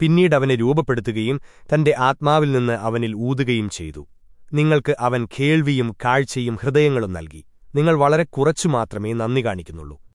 പിന്നീടവനെ രൂപപ്പെടുത്തുകയും തന്റെ ആത്മാവിൽ നിന്ന് അവനിൽ ഊതുകയും ചെയ്തു. നിങ്ങൾക്ക് അവൻ കേൾവിയും കാഴ്ചയും ഹൃദയങ്ങളും നൽകി. നിങ്ങൾ വളരെ കുറച്ചു മാത്രമേ നന്ദി കാണിക്കുന്നുള്ളൂ.